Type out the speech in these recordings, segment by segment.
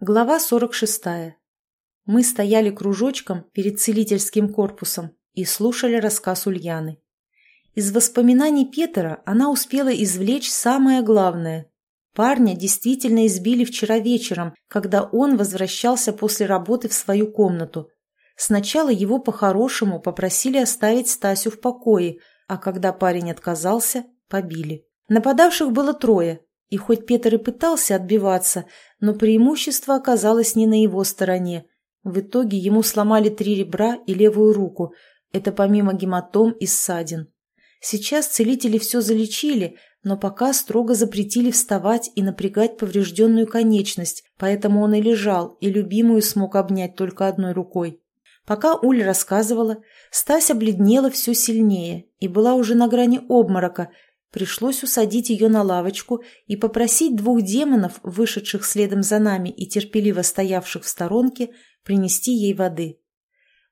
Глава 46. Мы стояли кружочком перед целительским корпусом и слушали рассказ Ульяны. Из воспоминаний Петера она успела извлечь самое главное. Парня действительно избили вчера вечером, когда он возвращался после работы в свою комнату. Сначала его по-хорошему попросили оставить Стасю в покое, а когда парень отказался, побили. Нападавших было трое, и хоть Петр и пытался отбиваться, но преимущество оказалось не на его стороне. В итоге ему сломали три ребра и левую руку. Это помимо гематом и ссадин. Сейчас целители все залечили, но пока строго запретили вставать и напрягать поврежденную конечность, поэтому он и лежал, и любимую смог обнять только одной рукой. Пока Уль рассказывала, Стась обледнела все сильнее и была уже на грани обморока, Пришлось усадить ее на лавочку и попросить двух демонов, вышедших следом за нами и терпеливо стоявших в сторонке, принести ей воды.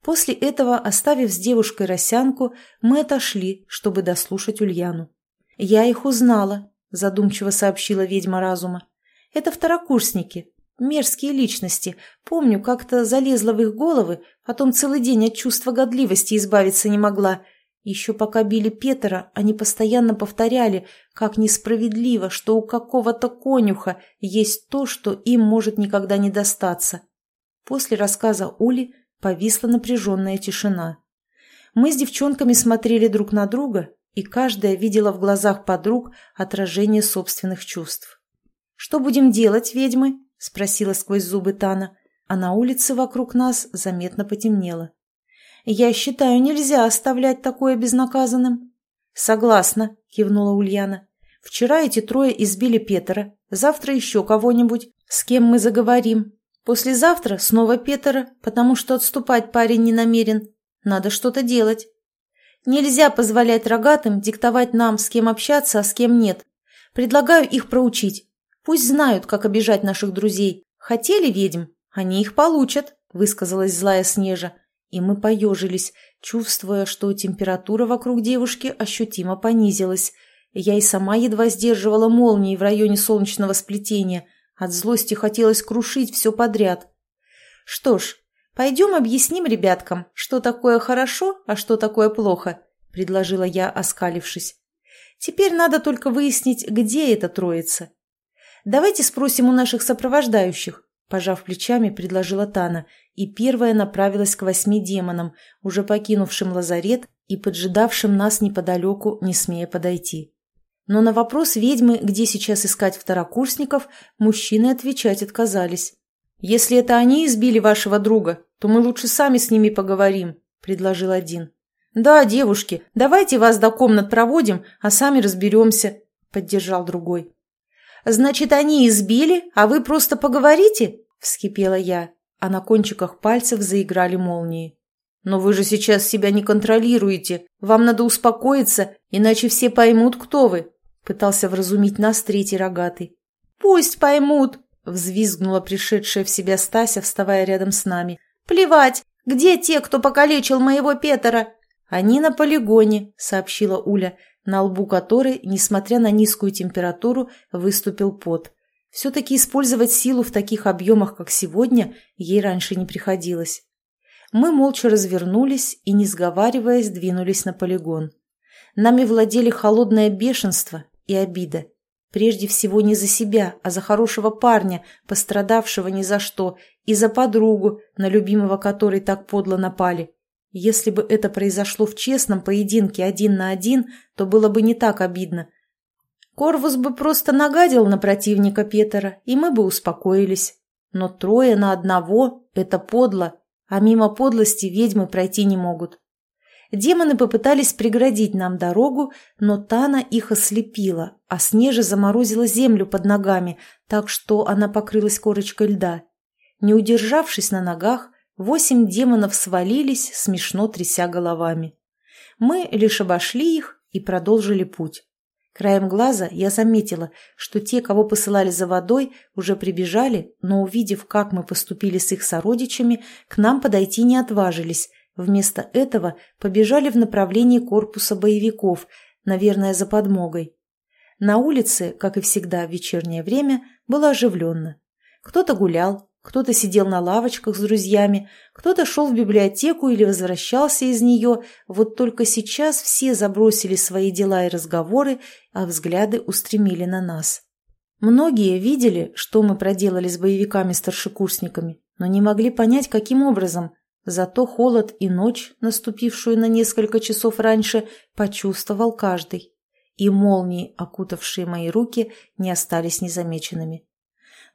После этого, оставив с девушкой росянку, мы отошли, чтобы дослушать Ульяну. «Я их узнала», – задумчиво сообщила ведьма разума. «Это второкурсники, мерзкие личности. Помню, как-то залезла в их головы, потом целый день от чувства годливости избавиться не могла – еще пока били Петера, они постоянно повторяли, как несправедливо, что у какого-то конюха есть то, что им может никогда не достаться. После рассказа Ули повисла напряженная тишина. Мы с девчонками смотрели друг на друга, и каждая видела в глазах подруг отражение собственных чувств. «Что будем делать, ведьмы?» – спросила сквозь зубы Тана, а на улице вокруг нас заметно потемнело. Я считаю, нельзя оставлять такое безнаказанным. Согласна, кивнула Ульяна. Вчера эти трое избили Петера, завтра еще кого-нибудь, с кем мы заговорим. Послезавтра снова Петера, потому что отступать парень не намерен. Надо что-то делать. Нельзя позволять рогатым диктовать нам, с кем общаться, а с кем нет. Предлагаю их проучить. Пусть знают, как обижать наших друзей. Хотели ведьм? Они их получат, высказалась злая Снежа и мы поежились, чувствуя, что температура вокруг девушки ощутимо понизилась. Я и сама едва сдерживала молнии в районе солнечного сплетения. От злости хотелось крушить все подряд. «Что ж, пойдем объясним ребяткам, что такое хорошо, а что такое плохо», — предложила я, оскалившись. «Теперь надо только выяснить, где эта троица. Давайте спросим у наших сопровождающих», — пожав плечами, предложила Тана — и первая направилась к восьми демонам, уже покинувшим лазарет и поджидавшим нас неподалеку, не смея подойти. Но на вопрос ведьмы, где сейчас искать второкурсников, мужчины отвечать отказались. «Если это они избили вашего друга, то мы лучше сами с ними поговорим», – предложил один. «Да, девушки, давайте вас до комнат проводим, а сами разберемся», – поддержал другой. «Значит, они избили, а вы просто поговорите?» – вскипела я а на кончиках пальцев заиграли молнии. «Но вы же сейчас себя не контролируете. Вам надо успокоиться, иначе все поймут, кто вы», — пытался вразумить нас третий рогатый. «Пусть поймут», — взвизгнула пришедшая в себя Стася, вставая рядом с нами. «Плевать! Где те, кто покалечил моего Петера?» «Они на полигоне», — сообщила Уля, на лбу которой, несмотря на низкую температуру, выступил пот. Все-таки использовать силу в таких объемах, как сегодня, ей раньше не приходилось. Мы молча развернулись и, не сговариваясь, двинулись на полигон. Нами владели холодное бешенство и обида. Прежде всего не за себя, а за хорошего парня, пострадавшего ни за что, и за подругу, на любимого которой так подло напали. Если бы это произошло в честном поединке один на один, то было бы не так обидно, Корвус бы просто нагадил на противника Петера, и мы бы успокоились. Но трое на одного – это подло, а мимо подлости ведьмы пройти не могут. Демоны попытались преградить нам дорогу, но Тана их ослепила, а Снежа заморозила землю под ногами, так что она покрылась корочкой льда. Не удержавшись на ногах, восемь демонов свалились, смешно тряся головами. Мы лишь обошли их и продолжили путь. Краем глаза я заметила, что те, кого посылали за водой, уже прибежали, но, увидев, как мы поступили с их сородичами, к нам подойти не отважились. Вместо этого побежали в направлении корпуса боевиков, наверное, за подмогой. На улице, как и всегда в вечернее время, было оживленно. Кто-то гулял, Кто-то сидел на лавочках с друзьями, кто-то шел в библиотеку или возвращался из нее, вот только сейчас все забросили свои дела и разговоры, а взгляды устремили на нас. Многие видели, что мы проделали с боевиками-старшекурсниками, но не могли понять, каким образом. Зато холод и ночь, наступившую на несколько часов раньше, почувствовал каждый. И молнии, окутавшие мои руки, не остались незамеченными.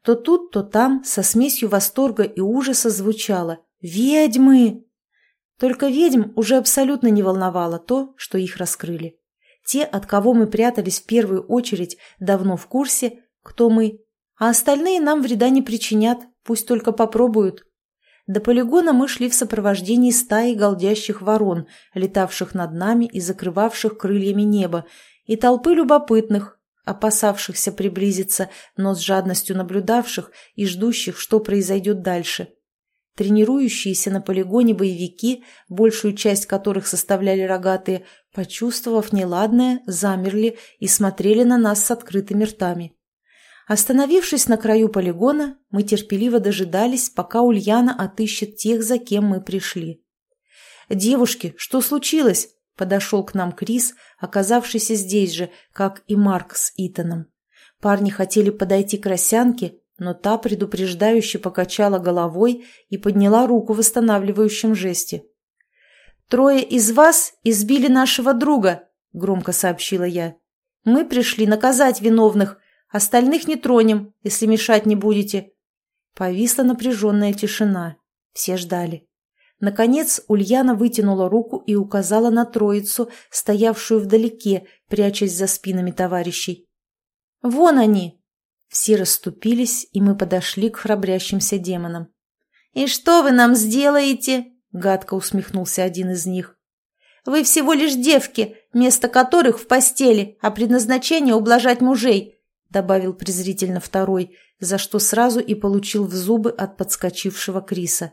То тут, то там со смесью восторга и ужаса звучало «Ведьмы!». Только ведьм уже абсолютно не волновало то, что их раскрыли. Те, от кого мы прятались в первую очередь, давно в курсе, кто мы, а остальные нам вреда не причинят, пусть только попробуют. До полигона мы шли в сопровождении стаи голдящих ворон, летавших над нами и закрывавших крыльями небо, и толпы любопытных, опасавшихся приблизиться, но с жадностью наблюдавших и ждущих, что произойдет дальше. Тренирующиеся на полигоне боевики, большую часть которых составляли рогатые, почувствовав неладное, замерли и смотрели на нас с открытыми ртами. Остановившись на краю полигона, мы терпеливо дожидались, пока Ульяна отыщет тех, за кем мы пришли. «Девушки, что случилось?» – подошел к нам Крис, оказавшийся здесь же, как и Марк с Итаном. Парни хотели подойти к Росянке, но та предупреждающе покачала головой и подняла руку в восстанавливающем жесте. «Трое из вас избили нашего друга», – громко сообщила я. «Мы пришли наказать виновных – Остальных не тронем, если мешать не будете». Повисла напряженная тишина. Все ждали. Наконец Ульяна вытянула руку и указала на троицу, стоявшую вдалеке, прячась за спинами товарищей. «Вон они!» Все расступились, и мы подошли к храбрящимся демонам. «И что вы нам сделаете?» — гадко усмехнулся один из них. «Вы всего лишь девки, место которых в постели, а предназначение — ублажать мужей. — добавил презрительно второй, за что сразу и получил в зубы от подскочившего Криса.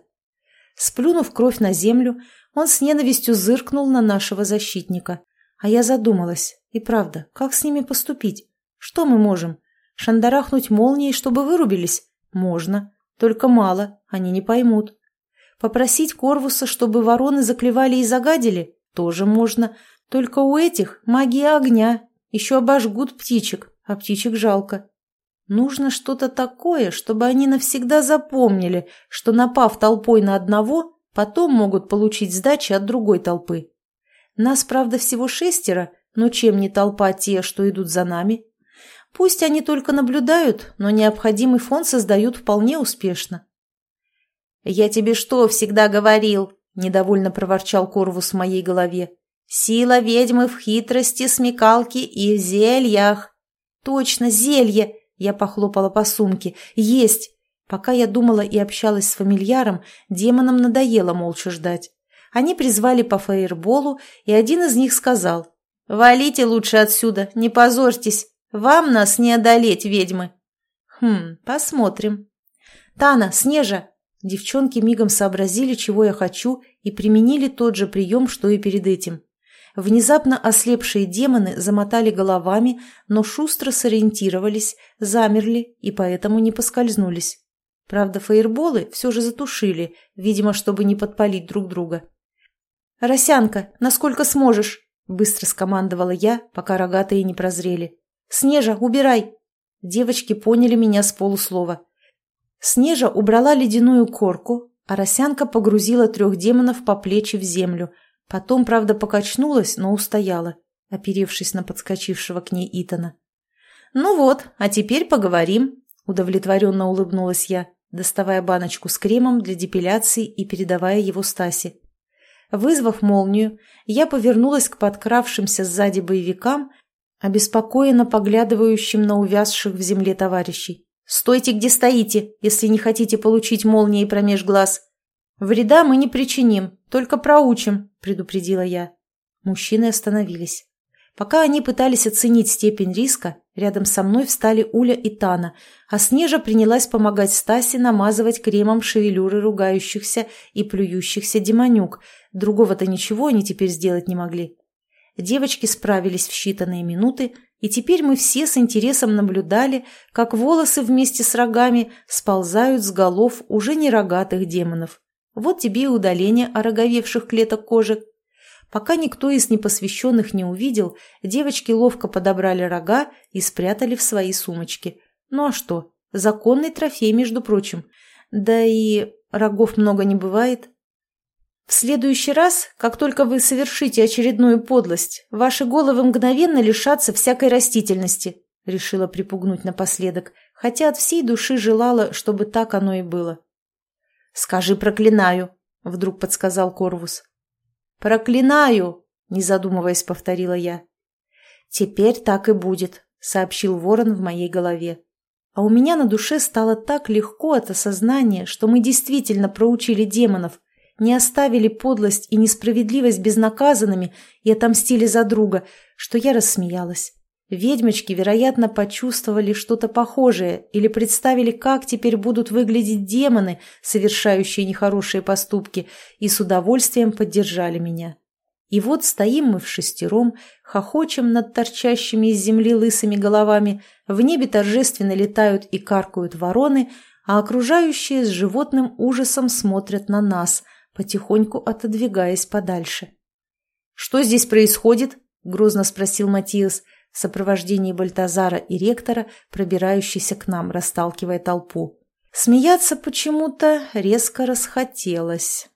Сплюнув кровь на землю, он с ненавистью зыркнул на нашего защитника. А я задумалась. И правда, как с ними поступить? Что мы можем? Шандарахнуть молнией, чтобы вырубились? Можно. Только мало, они не поймут. Попросить Корвуса, чтобы вороны заклевали и загадили? Тоже можно. Только у этих магия огня. Еще обожгут птичек, а птичек жалко. Нужно что-то такое, чтобы они навсегда запомнили, что, напав толпой на одного, потом могут получить сдачи от другой толпы. Нас, правда, всего шестеро, но чем не толпа те, что идут за нами? Пусть они только наблюдают, но необходимый фон создают вполне успешно. «Я тебе что всегда говорил?» – недовольно проворчал Корвус в моей голове. «Сила ведьмы в хитрости, смекалке и зельях». «Точно, зелье!» – я похлопала по сумке. «Есть!» Пока я думала и общалась с фамильяром, демонам надоело молча ждать. Они призвали по фаерболу, и один из них сказал. «Валите лучше отсюда, не позорьтесь. Вам нас не одолеть, ведьмы». «Хм, посмотрим». «Тана, Снежа!» Девчонки мигом сообразили, чего я хочу, и применили тот же прием, что и перед этим. Внезапно ослепшие демоны замотали головами, но шустро сориентировались, замерли и поэтому не поскользнулись. Правда, фаерболы все же затушили, видимо, чтобы не подпалить друг друга. «Росянка, насколько сможешь?» – быстро скомандовала я, пока рогатые не прозрели. «Снежа, убирай!» Девочки поняли меня с полуслова. Снежа убрала ледяную корку, а Росянка погрузила трех демонов по плечи в землю – Потом, правда, покачнулась, но устояла, оперевшись на подскочившего к ней Итана. «Ну вот, а теперь поговорим», — удовлетворенно улыбнулась я, доставая баночку с кремом для депиляции и передавая его Стасе. Вызвав молнию, я повернулась к подкравшимся сзади боевикам, обеспокоенно поглядывающим на увязших в земле товарищей. «Стойте, где стоите, если не хотите получить молнией промеж глаз!» «Вреда мы не причиним, только проучим», – предупредила я. Мужчины остановились. Пока они пытались оценить степень риска, рядом со мной встали Уля и Тана, а Снежа принялась помогать Стасе намазывать кремом шевелюры ругающихся и плюющихся демонюк. Другого-то ничего они теперь сделать не могли. Девочки справились в считанные минуты, и теперь мы все с интересом наблюдали, как волосы вместе с рогами сползают с голов уже не рогатых демонов. Вот тебе и удаление ороговевших клеток кожи. Пока никто из непосвященных не увидел, девочки ловко подобрали рога и спрятали в свои сумочки. Ну а что? Законный трофей, между прочим. Да и рогов много не бывает. В следующий раз, как только вы совершите очередную подлость, ваши головы мгновенно лишатся всякой растительности, решила припугнуть напоследок, хотя от всей души желала, чтобы так оно и было. «Скажи проклинаю», — вдруг подсказал Корвус. «Проклинаю!» — не задумываясь, повторила я. «Теперь так и будет», — сообщил ворон в моей голове. А у меня на душе стало так легко от осознания, что мы действительно проучили демонов, не оставили подлость и несправедливость безнаказанными и отомстили за друга, что я рассмеялась. Ведьмочки, вероятно, почувствовали что-то похожее или представили, как теперь будут выглядеть демоны, совершающие нехорошие поступки, и с удовольствием поддержали меня. И вот стоим мы в шестером, хохочем над торчащими из земли лысыми головами, в небе торжественно летают и каркают вороны, а окружающие с животным ужасом смотрят на нас – потихоньку отодвигаясь подальше. «Что здесь происходит?» – грозно спросил Матиас в сопровождении Бальтазара и ректора, пробирающийся к нам, расталкивая толпу. Смеяться почему-то резко расхотелось.